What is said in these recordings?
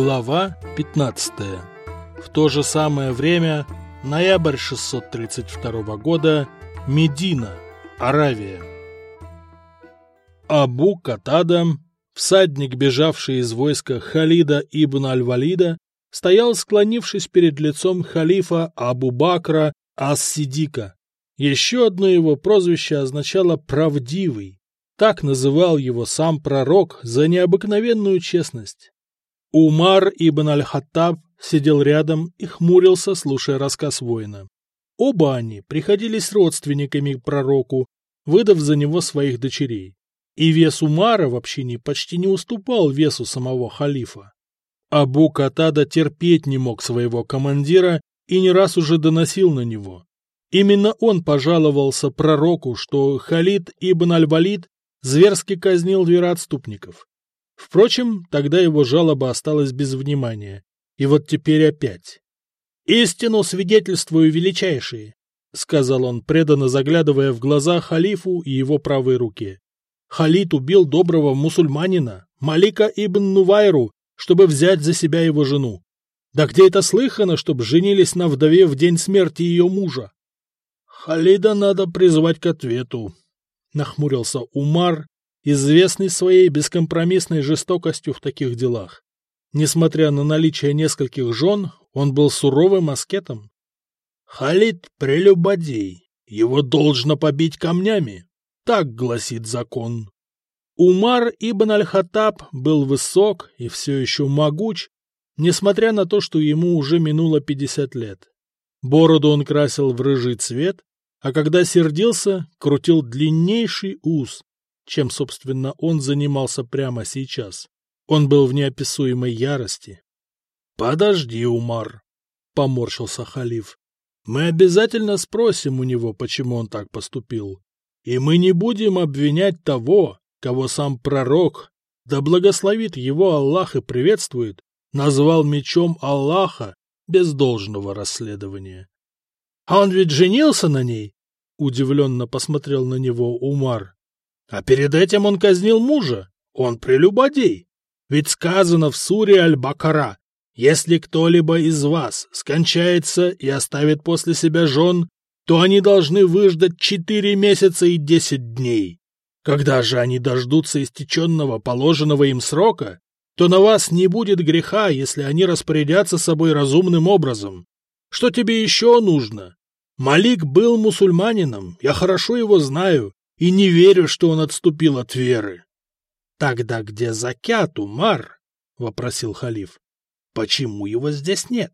Глава 15. В то же самое время, ноябрь 632 года, Медина, Аравия. Абу Катада, всадник, бежавший из войска Халида ибн Аль-Валида, стоял, склонившись перед лицом халифа Абу Бакра Ас-Сидика. Еще одно его прозвище означало «правдивый». Так называл его сам пророк за необыкновенную честность. Умар ибн Аль-Хаттаб сидел рядом и хмурился, слушая рассказ воина. Оба они приходились родственниками к пророку, выдав за него своих дочерей. И вес Умара в общине почти не уступал весу самого халифа. Абу Катада терпеть не мог своего командира и не раз уже доносил на него. Именно он пожаловался пророку, что Халид ибн Аль-Валид зверски казнил вероотступников. Впрочем, тогда его жалоба осталась без внимания. И вот теперь опять. «Истину свидетельствую, величайшие», — сказал он, преданно заглядывая в глаза халифу и его правой руке. «Халид убил доброго мусульманина, Малика ибн Нувайру, чтобы взять за себя его жену. Да где это слыхано, чтобы женились на вдове в день смерти ее мужа? Халида надо призвать к ответу, — нахмурился Умар, известный своей бескомпромиссной жестокостью в таких делах. Несмотря на наличие нескольких жен, он был суровым аскетом. Халид — прелюбодей, его должно побить камнями, так гласит закон. Умар ибн аль-Хаттаб был высок и все еще могуч, несмотря на то, что ему уже минуло пятьдесят лет. Бороду он красил в рыжий цвет, а когда сердился, крутил длиннейший ус, чем, собственно, он занимался прямо сейчас. Он был в неописуемой ярости. — Подожди, Умар, — поморщился халиф. — Мы обязательно спросим у него, почему он так поступил. И мы не будем обвинять того, кого сам пророк, да благословит его Аллах и приветствует, назвал мечом Аллаха без должного расследования. — А он ведь женился на ней? — удивленно посмотрел на него Умар. — А перед этим он казнил мужа. Он прелюбодей. Ведь сказано в суре Аль-Бакара, если кто-либо из вас скончается и оставит после себя жен, то они должны выждать четыре месяца и десять дней. Когда же они дождутся истеченного положенного им срока, то на вас не будет греха, если они распорядятся собой разумным образом. Что тебе еще нужно? Малик был мусульманином, я хорошо его знаю, и не верю, что он отступил от веры. — Тогда где закят, Умар? — вопросил халиф. — Почему его здесь нет?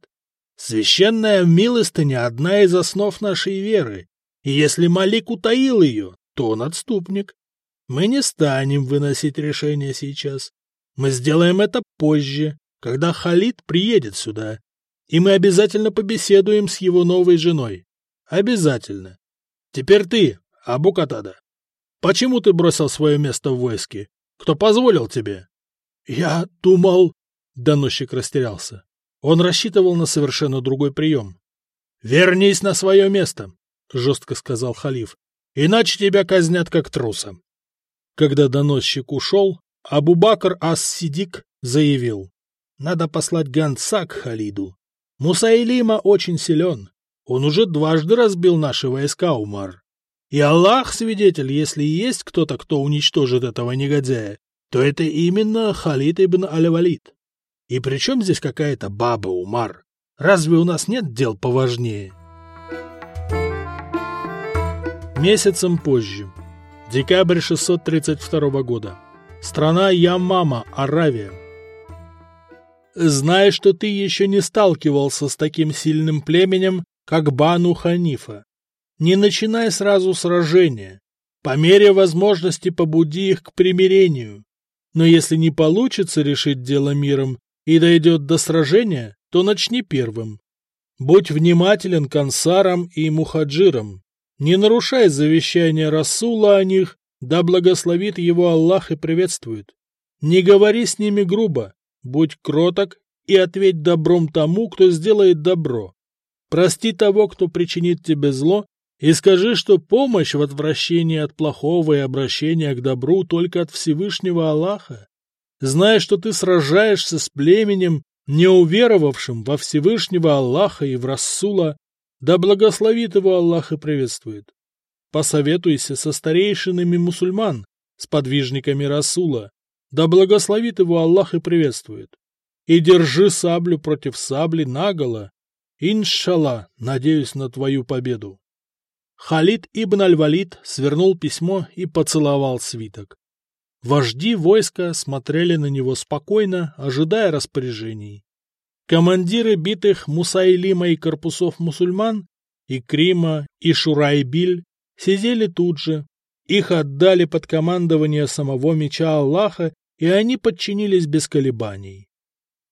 Священная милостыня — одна из основ нашей веры, и если Малик утаил ее, то он отступник. Мы не станем выносить решение сейчас. Мы сделаем это позже, когда Халид приедет сюда, и мы обязательно побеседуем с его новой женой. Обязательно. Теперь ты, Абу Катада. Почему ты бросил свое место в войске? Кто позволил тебе? Я думал... Доносчик растерялся. Он рассчитывал на совершенно другой прием. «Вернись на свое место», — жестко сказал халиф, — «иначе тебя казнят как труса». Когда доносчик ушел, Абу-Бакр Ас-Сидик заявил, «Надо послать гонца к Халиду. Мусаилима очень силен. Он уже дважды разбил наши войска, Умар. И Аллах свидетель, если есть кто-то, кто уничтожит этого негодяя, то это именно Халид ибн Аль-Валид. И при чем здесь какая-то баба, Умар? Разве у нас нет дел поважнее?» Месяцем позже. Декабрь 632 года. Страна Ямама, Аравия. Знай, что ты еще не сталкивался с таким сильным племенем, как Бану Ханифа. Не начинай сразу сражения. По мере возможности побуди их к примирению. Но если не получится решить дело миром и дойдет до сражения, то начни первым. Будь внимателен к ансарам и мухаджирам. Не нарушай завещания Расула о них, да благословит его Аллах и приветствует. Не говори с ними грубо, будь кроток и ответь добром тому, кто сделает добро. Прости того, кто причинит тебе зло, и скажи, что помощь в отвращении от плохого и обращения к добру только от Всевышнего Аллаха. Знай, что ты сражаешься с племенем, не уверовавшим во Всевышнего Аллаха и в Рассула, да благословит его Аллах и приветствует. Посоветуйся со старейшинами мусульман, с подвижниками Расула, да благословит его Аллах и приветствует. И держи саблю против сабли наголо. Иншалла, надеюсь на твою победу. Халид ибн Аль-Валид свернул письмо и поцеловал свиток. Вожди войска смотрели на него спокойно, ожидая распоряжений. Командиры битых Мусайлима и корпусов мусульман, и Крима, и Шурайбиль сидели тут же. Их отдали под командование самого меча Аллаха, и они подчинились без колебаний.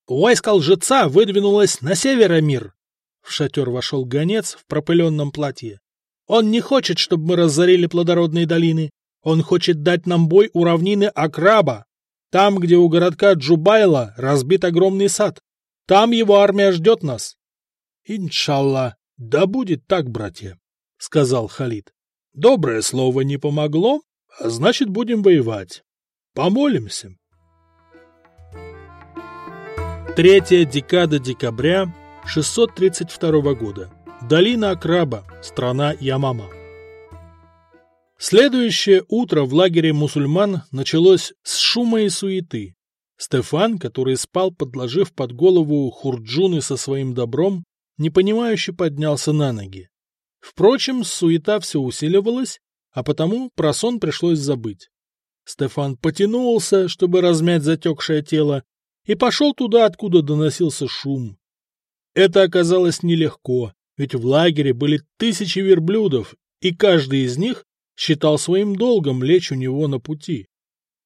Войско лжеца выдвинулось на северомир. В шатер вошел гонец в пропыленном платье. Он не хочет, чтобы мы разорили плодородные долины. Он хочет дать нам бой у равнины Акраба. Там, где у городка Джубайла разбит огромный сад. Там его армия ждет нас. — Иншалла, да будет так, братья, — сказал Халид. — Доброе слово не помогло, а значит, будем воевать. Помолимся. Третья декада декабря 632 года. Долина Акраба, страна Ямама. Следующее утро в лагере мусульман началось с шума и суеты. Стефан, который спал, подложив под голову хурджуны со своим добром, непонимающе поднялся на ноги. Впрочем, суета все усиливалась, а потому про сон пришлось забыть. Стефан потянулся, чтобы размять затекшее тело, и пошел туда, откуда доносился шум. Это оказалось нелегко, ведь в лагере были тысячи верблюдов, и каждый из них считал своим долгом лечь у него на пути.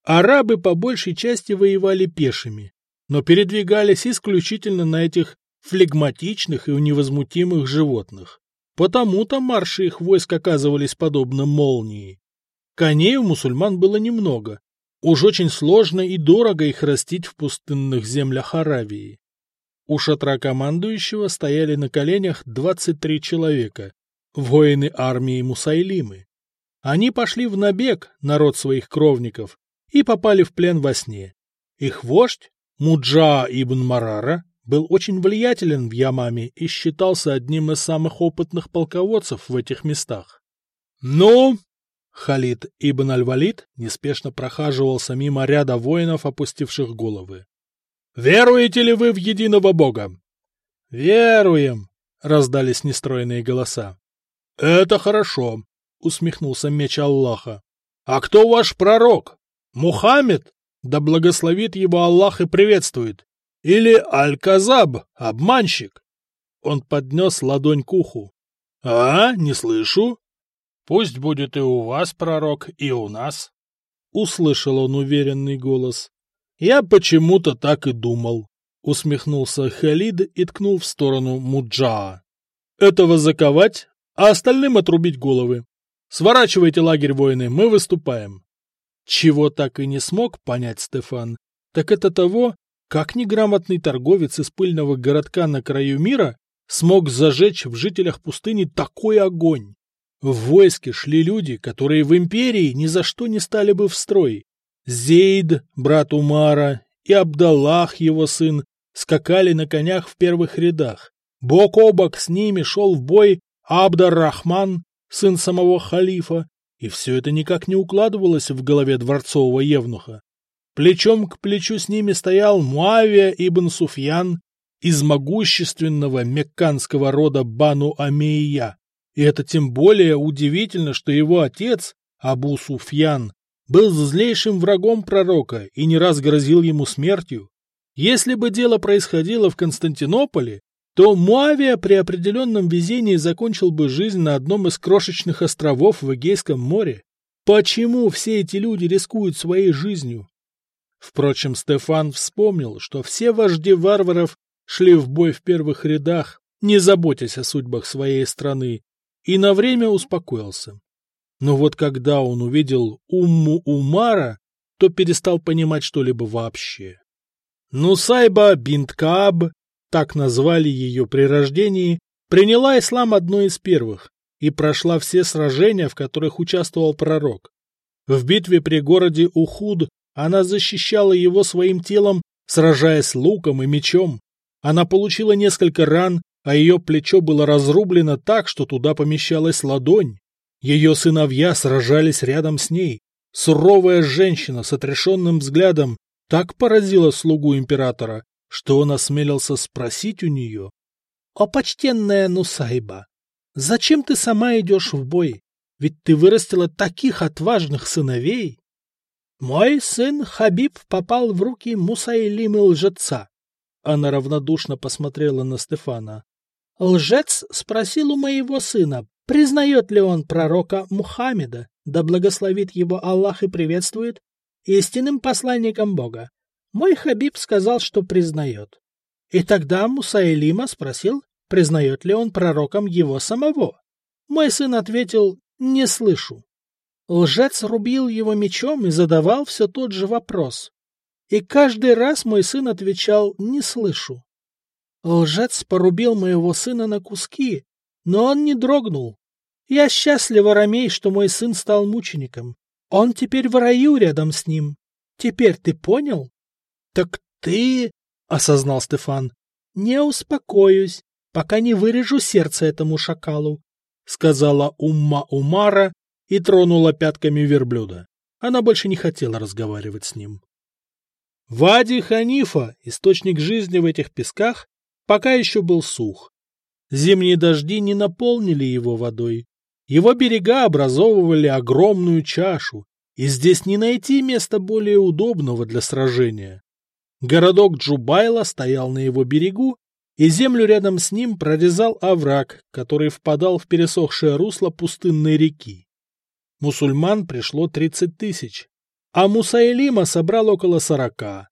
Арабы по большей части воевали пешими, но передвигались исключительно на этих флегматичных и невозмутимых животных. Потому-то марши их войск оказывались подобно молнии. Коней у мусульман было немного. Уж очень сложно и дорого их растить в пустынных землях Аравии. У шатра командующего стояли на коленях 23 человека, воины армии Мусайлимы. Они пошли в набег, народ своих кровников, и попали в плен во сне. Их вождь, Муджа ибн Марара, был очень влиятелен в Ямаме и считался одним из самых опытных полководцев в этих местах. «Ну?» Халид ибн Аль-Валид неспешно прохаживался мимо ряда воинов, опустивших головы. Веруете ли вы в единого Бога? Веруем, раздались нестройные голоса. Это хорошо, усмехнулся меч Аллаха. А кто ваш пророк? Мухаммед? Да благословит его Аллах и приветствует. Или Аль-Казаб, обманщик? Он поднес ладонь к уху. А, не слышу. Пусть будет и у вас пророк, и у нас. Услышал он уверенный голос. «Я почему-то так и думал», — усмехнулся Халид и ткнул в сторону Муджаа. «Этого заковать, а остальным отрубить головы. Сворачивайте лагерь воины, мы выступаем». Чего так и не смог понять Стефан, так это того, как неграмотный торговец из пыльного городка на краю мира смог зажечь в жителях пустыни такой огонь. В войске шли люди, которые в империи ни за что не стали бы в строй, Зейд, брат Умара, и Абдаллах, его сын, скакали на конях в первых рядах. Бок о бок с ними шел в бой Абдар-Рахман, сын самого халифа, и все это никак не укладывалось в голове дворцового евнуха. Плечом к плечу с ними стоял Муавия ибн Суфьян из могущественного мекканского рода Бану Амея. И это тем более удивительно, что его отец, Абу Суфьян, был злейшим врагом пророка и не раз грозил ему смертью. Если бы дело происходило в Константинополе, то Муавия при определенном везении закончил бы жизнь на одном из крошечных островов в Эгейском море. Почему все эти люди рискуют своей жизнью? Впрочем, Стефан вспомнил, что все вожди варваров шли в бой в первых рядах, не заботясь о судьбах своей страны, и на время успокоился. Но вот когда он увидел Умму Умара, то перестал понимать что-либо вообще. Нусайба бинт Кааб, так назвали ее при рождении, приняла ислам одной из первых и прошла все сражения, в которых участвовал пророк. В битве при городе Ухуд она защищала его своим телом, сражаясь луком и мечом, Она получила несколько ран, а ее плечо было разрублено так, что туда помещалась ладонь. Ее сыновья сражались рядом с ней. Суровая женщина с отрешенным взглядом так поразила слугу императора, что он осмелился спросить у нее. — О, почтенная Нусайба, зачем ты сама идешь в бой? Ведь ты вырастила таких отважных сыновей. Мой сын Хабиб попал в руки Мусайлимы лжеца. Она равнодушно посмотрела на Стефана. Лжец спросил у моего сына, признает ли он пророка Мухаммеда, да благословит его Аллах и приветствует, истинным посланником Бога. Мой Хабиб сказал, что признает. И тогда Мусайлима спросил, признает ли он пророком его самого. Мой сын ответил «не слышу». Лжец рубил его мечом и задавал все тот же вопрос. И каждый раз мой сын отвечал «не слышу». Лжец порубил моего сына на куски, но он не дрогнул. Я счастлива, Ромей, что мой сын стал мучеником. Он теперь в раю рядом с ним. Теперь ты понял? «Так ты...» — осознал Стефан. «Не успокоюсь, пока не вырежу сердце этому шакалу», — сказала Умма Умара и тронула пятками верблюда. Она больше не хотела разговаривать с ним. Вади Ханифа, источник жизни в этих песках, пока еще был сух. Зимние дожди не наполнили его водой. Его берега образовывали огромную чашу, и здесь не найти места более удобного для сражения. Городок Джубайла стоял на его берегу, и землю рядом с ним прорезал овраг, который впадал в пересохшее русло пустынной реки. Мусульман пришло 30 тысяч, а Мусаилима собрал около сорока.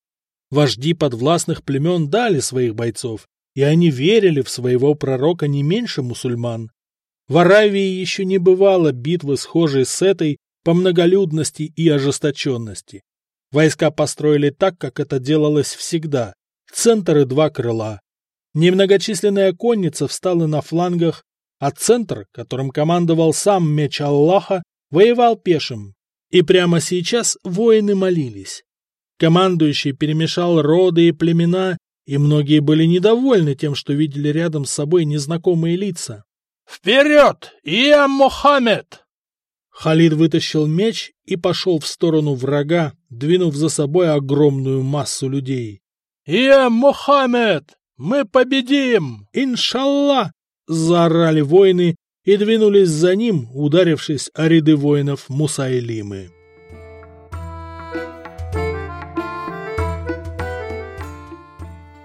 Вожди подвластных племен дали своих бойцов, и они верили в своего пророка не меньше мусульман. В Аравии еще не бывало битвы, схожей с этой по многолюдности и ожесточенности. Войска построили так, как это делалось всегда. Центр и два крыла. Немногочисленная конница встала на флангах, а центр, которым командовал сам меч Аллаха, воевал пешим. И прямо сейчас воины молились. Командующий перемешал роды и племена, и многие были недовольны тем, что видели рядом с собой незнакомые лица. «Вперед! Иа Мухаммед!» Халид вытащил меч и пошел в сторону врага, двинув за собой огромную массу людей. «Е, Мухаммед! Мы победим! Иншалла!» — заорали воины и двинулись за ним, ударившись о ряды воинов Мусайлимы.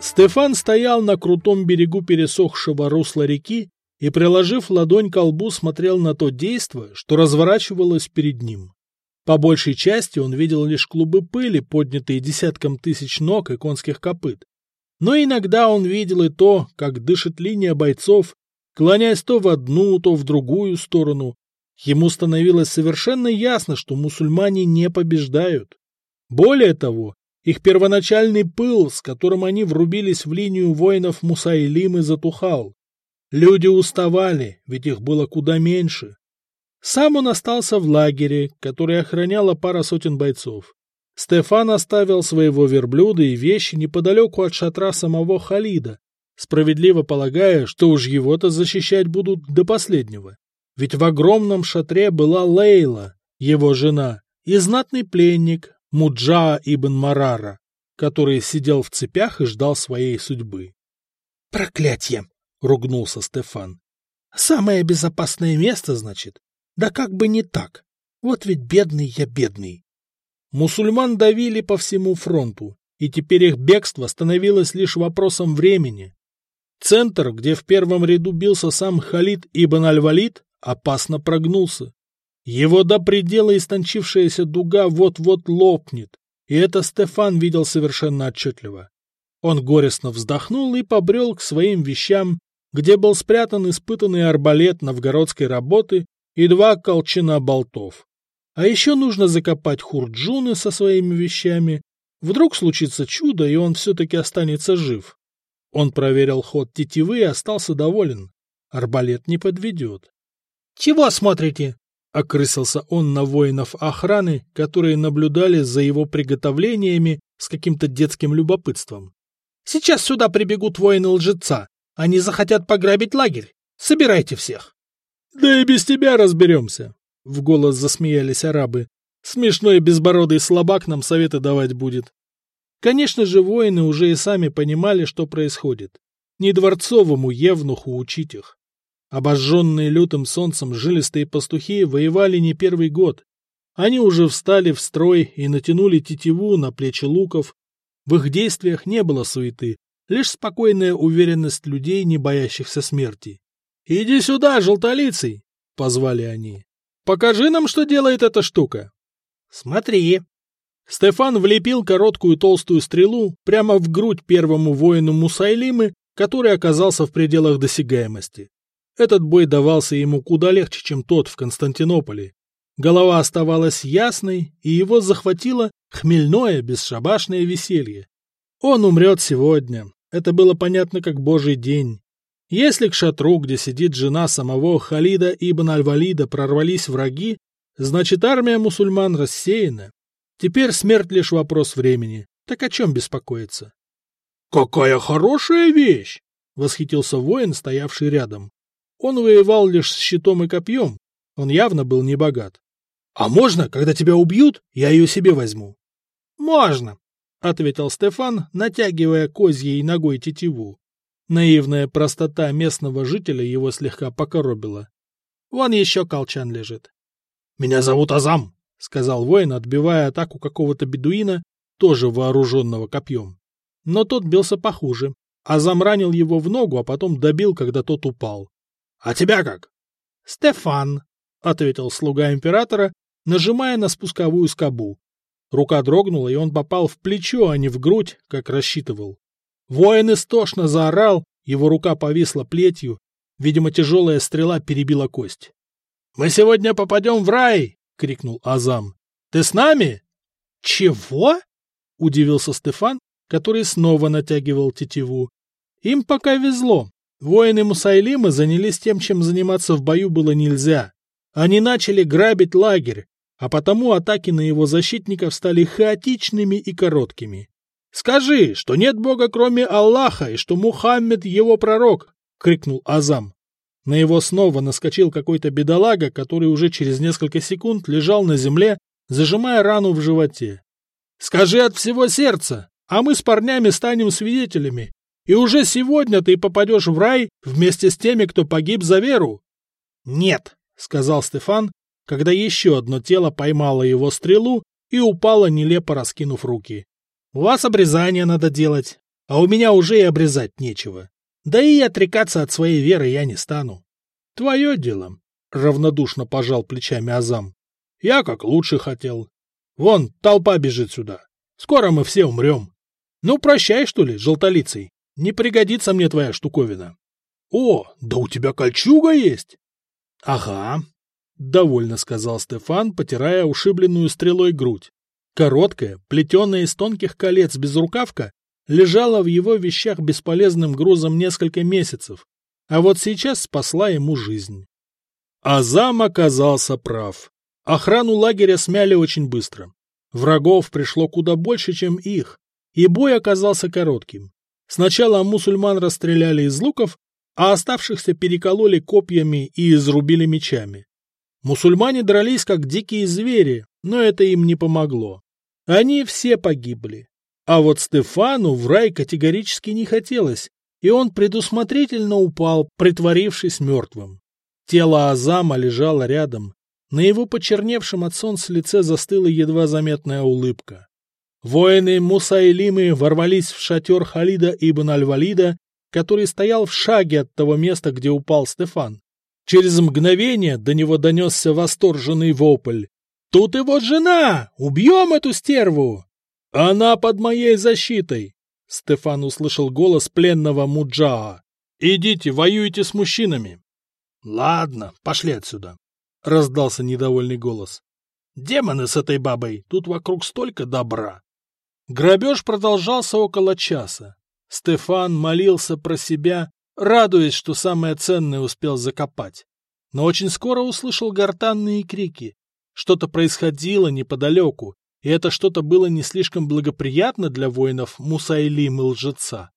Стефан стоял на крутом берегу пересохшего русла реки и, приложив ладонь к лбу, смотрел на то действо, что разворачивалось перед ним. По большей части он видел лишь клубы пыли, поднятые десятком тысяч ног и конских копыт. Но иногда он видел и то, как дышит линия бойцов, клоняясь то в одну, то в другую сторону. Ему становилось совершенно ясно, что мусульмане не побеждают. Более того, их первоначальный пыл, с которым они врубились в линию воинов Мусайлимы, затухал. Люди уставали, ведь их было куда меньше. Сам он остался в лагере, который охраняла пара сотен бойцов. Стефан оставил своего верблюда и вещи неподалеку от шатра самого Халида, справедливо полагая, что уж его-то защищать будут до последнего. Ведь в огромном шатре была Лейла, его жена, и знатный пленник Муджа ибн Марара, который сидел в цепях и ждал своей судьбы. «Проклятье!» — ругнулся Стефан. «Самое безопасное место, значит? Да как бы не так. Вот ведь бедный я бедный». Мусульман давили по всему фронту, и теперь их бегство становилось лишь вопросом времени. Центр, где в первом ряду бился сам Халид ибн Аль-Валид, опасно прогнулся. Его до предела истончившаяся дуга вот-вот лопнет, и это Стефан видел совершенно отчетливо. Он горестно вздохнул и побрел к своим вещам, где был спрятан испытанный арбалет новгородской работы и два колчана болтов. А еще нужно закопать Хурджуны со своими вещами. Вдруг случится чудо, и он все-таки останется жив. Он проверил ход тетивы и остался доволен. Арбалет не подведет. — Чего смотрите? — окрысился он на воинов охраны, которые наблюдали за его приготовлениями с каким-то детским любопытством. Сейчас сюда прибегут воины лжеца. Они захотят пограбить лагерь. Собирайте всех. — Да и без тебя разберемся, — в голос засмеялись арабы. — Смешной безбородый слабак нам советы давать будет. Конечно же, воины уже и сами понимали, что происходит. Не дворцовому евнуху учить их. Обожженные лютым солнцем жилистые пастухи воевали не первый год. Они уже встали в строй и натянули тетиву на плечи луков. В их действиях не было суеты, лишь спокойная уверенность людей, не боящихся смерти. «Иди сюда, желтолицый!» — позвали они. «Покажи нам, что делает эта штука!» «Смотри!» Стефан влепил короткую толстую стрелу прямо в грудь первому воину Мусайлимы, который оказался в пределах досягаемости. Этот бой давался ему куда легче, чем тот в Константинополе. Голова оставалась ясной, и его захватило хмельное, бесшабашное веселье. Он умрет сегодня. Это было понятно как божий день. Если к шатру, где сидит жена самого Халида ибн Аль-Валида, прорвались враги, значит армия мусульман рассеяна. Теперь смерть лишь вопрос времени. Так о чем беспокоиться? — Какая хорошая вещь! — восхитился воин, стоявший рядом. Он воевал лишь с щитом и копьем. Он явно был не богат. — А можно, когда тебя убьют, я ее себе возьму? — Можно, — ответил Стефан, натягивая козьей ногой тетиву. Наивная простота местного жителя его слегка покоробила. Вон еще колчан лежит. — Меня зовут Азам, — сказал воин, отбивая атаку какого-то бедуина, тоже вооруженного копьем. Но тот бился похуже. Азам ранил его в ногу, а потом добил, когда тот упал. — А тебя как? — Стефан, — ответил слуга императора, нажимая на спусковую скобу. Рука дрогнула, и он попал в плечо, а не в грудь, как рассчитывал. Воин истошно заорал, его рука повисла плетью, видимо, тяжелая стрела перебила кость. — Мы сегодня попадем в рай! — крикнул Азам. — Ты с нами? — Чего? — удивился Стефан, который снова натягивал тетиву. Им пока везло. Воины Мусайлимы занялись тем, чем заниматься в бою было нельзя. Они начали грабить лагерь, а потому атаки на его защитников стали хаотичными и короткими. «Скажи, что нет Бога кроме Аллаха и что Мухаммед его пророк!» — крикнул Азам. На его снова наскочил какой-то бедолага, который уже через несколько секунд лежал на земле, зажимая рану в животе. «Скажи от всего сердца, а мы с парнями станем свидетелями, и уже сегодня ты попадешь в рай вместе с теми, кто погиб за веру». «Нет», — сказал Стефан, когда еще одно тело поймало его стрелу и упало, нелепо раскинув руки. У вас обрезание надо делать, а у меня уже и обрезать нечего. Да и отрекаться от своей веры я не стану. — Твое дело, — равнодушно пожал плечами Азам. — Я как лучше хотел. Вон, толпа бежит сюда. Скоро мы все умрем. Ну, прощай, что ли, желтолицей. Не пригодится мне твоя штуковина. — О, да у тебя кольчуга есть? — Ага, — довольно сказал Стефан, потирая ушибленную стрелой грудь. Короткая, плетеная из тонких колец безрукавка, лежала в его вещах бесполезным грузом несколько месяцев, а вот сейчас спасла ему жизнь. Азам оказался прав. Охрану лагеря смяли очень быстро. Врагов пришло куда больше, чем их, и бой оказался коротким. Сначала мусульман расстреляли из луков, а оставшихся перекололи копьями и изрубили мечами. Мусульмане дрались как дикие звери, но это им не помогло. Они все погибли. А вот Стефану в рай категорически не хотелось, и он предусмотрительно упал, притворившись мертвым. Тело Азама лежало рядом. На его почерневшем от солнца лице застыла едва заметная улыбка. Воины Мусайлимы ворвались в шатер Халида ибн Аль-Валида, который стоял в шаге от того места, где упал Стефан. Через мгновение до него донесся восторженный вопль. «Тут его жена! Убьем эту стерву!» «Она под моей защитой!» Стефан услышал голос пленного Муджаа. «Идите, воюйте с мужчинами!» «Ладно, пошли отсюда!» — раздался недовольный голос. «Демоны с этой бабой! Тут вокруг столько добра!» Грабеж продолжался около часа. Стефан молился про себя, радуясь, что самое ценное успел закопать. Но очень скоро услышал гортанные крики. Что-то происходило неподалеку, и это что-то было не слишком благоприятно для воинов Мусайлим и лжеца.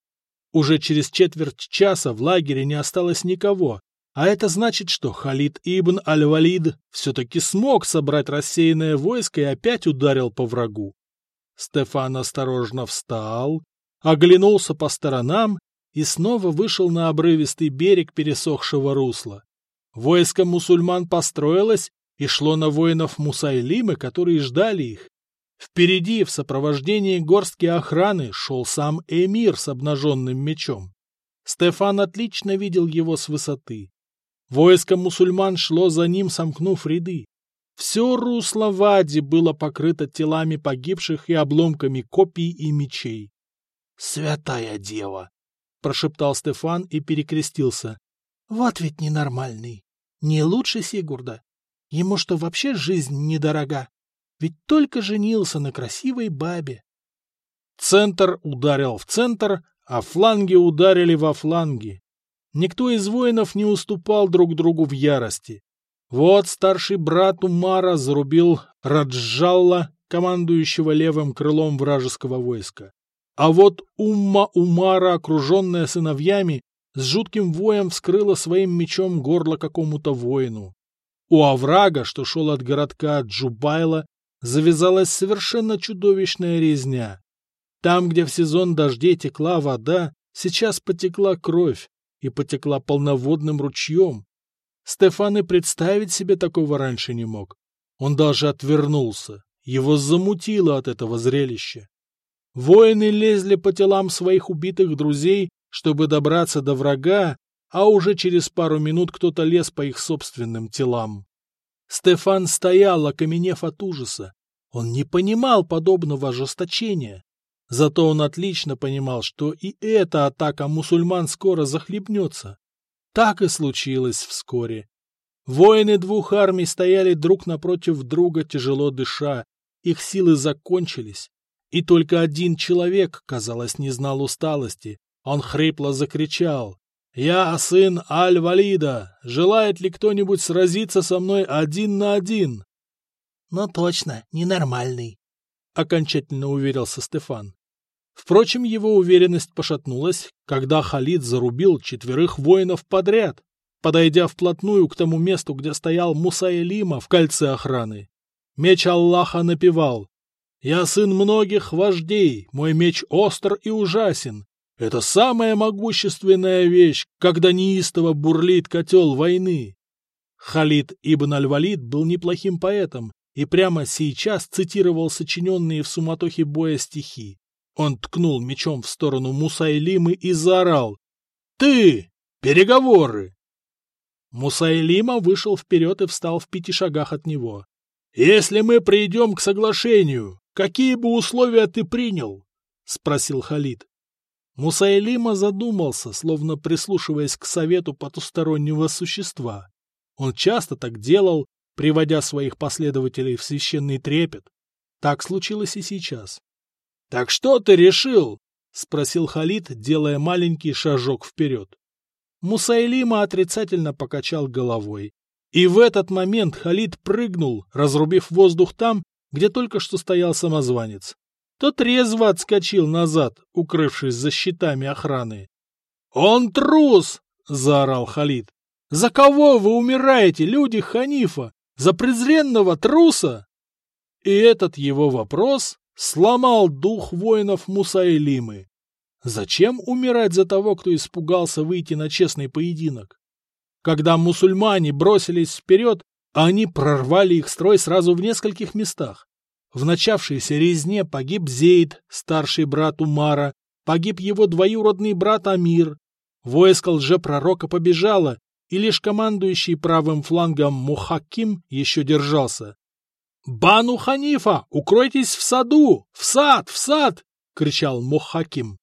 Уже через четверть часа в лагере не осталось никого, а это значит, что Халид ибн Аль-Валид все-таки смог собрать рассеянное войско и опять ударил по врагу. Стефан осторожно встал, оглянулся по сторонам и снова вышел на обрывистый берег пересохшего русла. Войско мусульман построилось и шло на воинов Мусайлимы, которые ждали их. Впереди, в сопровождении горстки охраны, шел сам эмир с обнаженным мечом. Стефан отлично видел его с высоты. Войско мусульман шло за ним, сомкнув ряды. Все русло Вади было покрыто телами погибших и обломками копий и мечей. «Святая дева!» — прошептал Стефан и перекрестился. «Вот ведь ненормальный. Не лучше Сигурда. Ему что, вообще жизнь недорога? Ведь только женился на красивой бабе». Центр ударил в центр, а фланги ударили во фланги. Никто из воинов не уступал друг другу в ярости. Вот старший брат Умара зарубил Раджалла, командующего левым крылом вражеского войска. А вот Умма Умара, окруженная сыновьями, с жутким воем вскрыла своим мечом горло какому-то воину. У оврага, что шел от городка Джубайла, завязалась совершенно чудовищная резня. Там, где в сезон дождей текла вода, сейчас потекла кровь, и потекла полноводным ручьем. Стефан и представить себе такого раньше не мог. Он даже отвернулся. Его замутило от этого зрелища. Воины лезли по телам своих убитых друзей, чтобы добраться до врага, а уже через пару минут кто-то лез по их собственным телам. Стефан стоял, окаменев от ужаса. Он не понимал подобного ожесточения. Зато он отлично понимал, что и эта атака мусульман скоро захлебнется. Так и случилось вскоре. Воины двух армий стояли друг напротив друга, тяжело дыша. Их силы закончились. И только один человек, казалось, не знал усталости. Он хрипло закричал. «Я сын Аль-Валида! Желает ли кто-нибудь сразиться со мной один на один?» «Ну точно, ненормальный», — окончательно уверился Стефан. Впрочем, его уверенность пошатнулась, когда Халид зарубил четверых воинов подряд, подойдя вплотную к тому месту, где стоял Мусаилима в кольце охраны. Меч Аллаха напевал «Я сын многих вождей, мой меч остр и ужасен. Это самая могущественная вещь, когда неистово бурлит котел войны». Халид ибн Аль-Валид был неплохим поэтом и прямо сейчас цитировал сочиненные в суматохе боя стихи. Он ткнул мечом в сторону Мусайлимы и заорал. «Ты! Переговоры!» Мусайлима вышел вперед и встал в пяти шагах от него. «Если мы придем к соглашению, какие бы условия ты принял?» — спросил Халид. Мусайлима задумался, словно прислушиваясь к совету потустороннего существа. Он часто так делал, приводя своих последователей в священный трепет. Так случилось и сейчас. «Так что ты решил?» — спросил Халид, делая маленький шажок вперед. Мусайлима отрицательно покачал головой. И в этот момент Халид прыгнул, разрубив воздух там, где только что стоял самозванец. Тот резво отскочил назад, укрывшись за щитами охраны. «Он трус!» — заорал Халид. «За кого вы умираете, люди Ханифа? За презренного труса?» И этот его вопрос сломал дух воинов Мусаилимы. Зачем умирать за того, кто испугался выйти на честный поединок? Когда мусульмане бросились вперед, они прорвали их строй сразу в нескольких местах. В начавшейся резне погиб Зейд, старший брат Умара, погиб его двоюродный брат Амир. Войско лжепророка побежало, и лишь командующий правым флангом Мухаким еще держался. «Бану Ханифа! Укройтесь в саду! В сад! В сад!» — кричал Мохаким.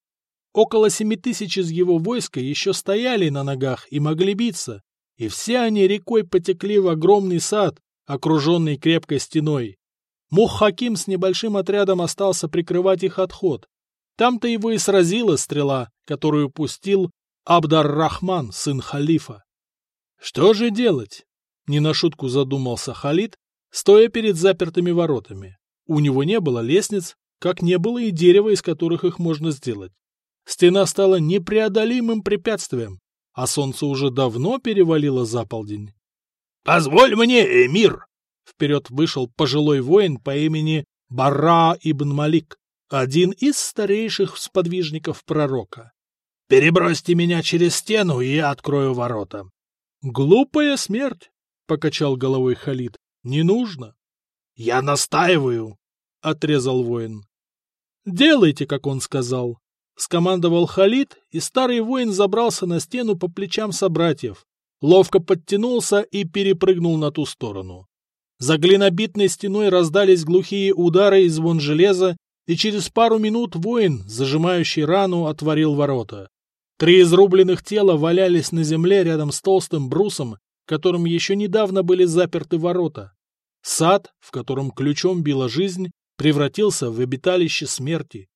Около семи тысяч из его войска еще стояли на ногах и могли биться, и все они рекой потекли в огромный сад, окруженный крепкой стеной. Мухаким с небольшим отрядом остался прикрывать их отход. Там-то его и сразила стрела, которую пустил Абдар-Рахман, сын халифа. Что же делать? Не на шутку задумался Халид, стоя перед запертыми воротами. У него не было лестниц, как не было и дерева, из которых их можно сделать. Стена стала непреодолимым препятствием, а солнце уже давно перевалило за полдень. — Позволь мне, эмир! Вперед вышел пожилой воин по имени Бара ибн Малик, один из старейших сподвижников пророка. — Перебросьте меня через стену, и я открою ворота. — Глупая смерть! — покачал головой Халид. — Не нужно. — Я настаиваю! — отрезал воин. — Делайте, как он сказал. Скомандовал Халид, и старый воин забрался на стену по плечам собратьев, ловко подтянулся и перепрыгнул на ту сторону. За глинобитной стеной раздались глухие удары и звон железа, и через пару минут воин, зажимающий рану, отворил ворота. Три изрубленных тела валялись на земле рядом с толстым брусом, которым еще недавно были заперты ворота. Сад, в котором ключом била жизнь, превратился в обиталище смерти.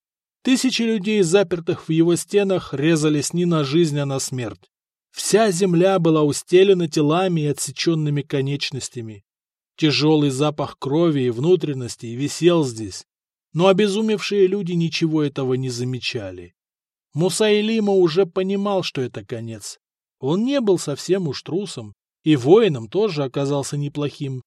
Тысячи людей, запертых в его стенах, резались не на жизнь, а на смерть. Вся земля была устелена телами и отсеченными конечностями. Тяжелый запах крови и внутренностей висел здесь, но обезумевшие люди ничего этого не замечали. Мусаилима уже понимал, что это конец. Он не был совсем уж трусом, и воином тоже оказался неплохим.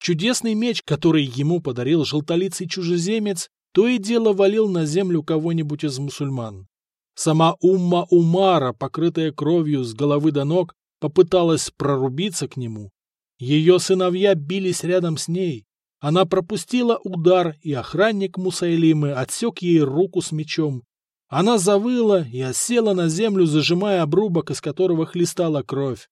Чудесный меч, который ему подарил желтолицый чужеземец, то и дело валил на землю кого-нибудь из мусульман. Сама Умма Умара, покрытая кровью с головы до ног, попыталась прорубиться к нему. Ее сыновья бились рядом с ней. Она пропустила удар, и охранник Мусайлимы отсек ей руку с мечом. Она завыла и осела на землю, зажимая обрубок, из которого хлестала кровь.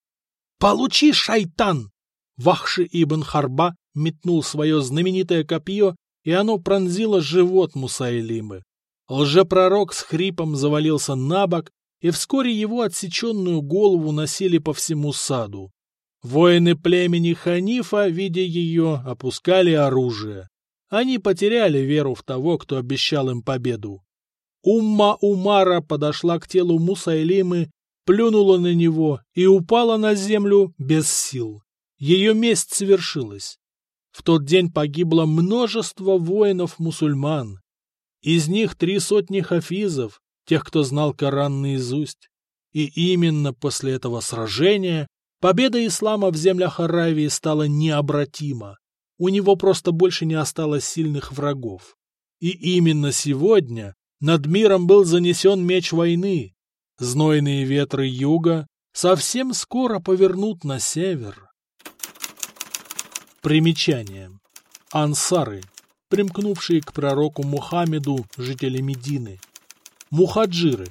«Получи, шайтан!» Вахши ибн Харба метнул свое знаменитое копье, и оно пронзило живот Мусайлимы. Лжепророк с хрипом завалился на бок, и вскоре его отсеченную голову носили по всему саду. Воины племени Ханифа, видя ее, опускали оружие. Они потеряли веру в того, кто обещал им победу. Умма Умара подошла к телу Мусайлимы, плюнула на него и упала на землю без сил. Ее месть совершилась. В тот день погибло множество воинов-мусульман. Из них три сотни хафизов, тех, кто знал Коран наизусть. И именно после этого сражения победа ислама в землях Аравии стала необратима. У него просто больше не осталось сильных врагов. И именно сегодня над миром был занесен меч войны. Знойные ветры юга совсем скоро повернут на север. Примечание. Ансары, примкнувшие к пророку Мухаммеду, жители Медины. Мухаджиры,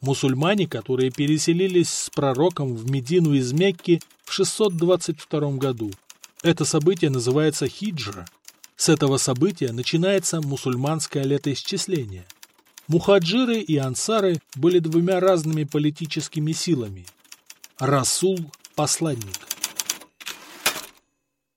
мусульмане, которые переселились с пророком в Медину из Мекки в 622 году. Это событие называется хиджра. С этого события начинается мусульманское летоисчисление. Мухаджиры и ансары были двумя разными политическими силами. Расул – посланник.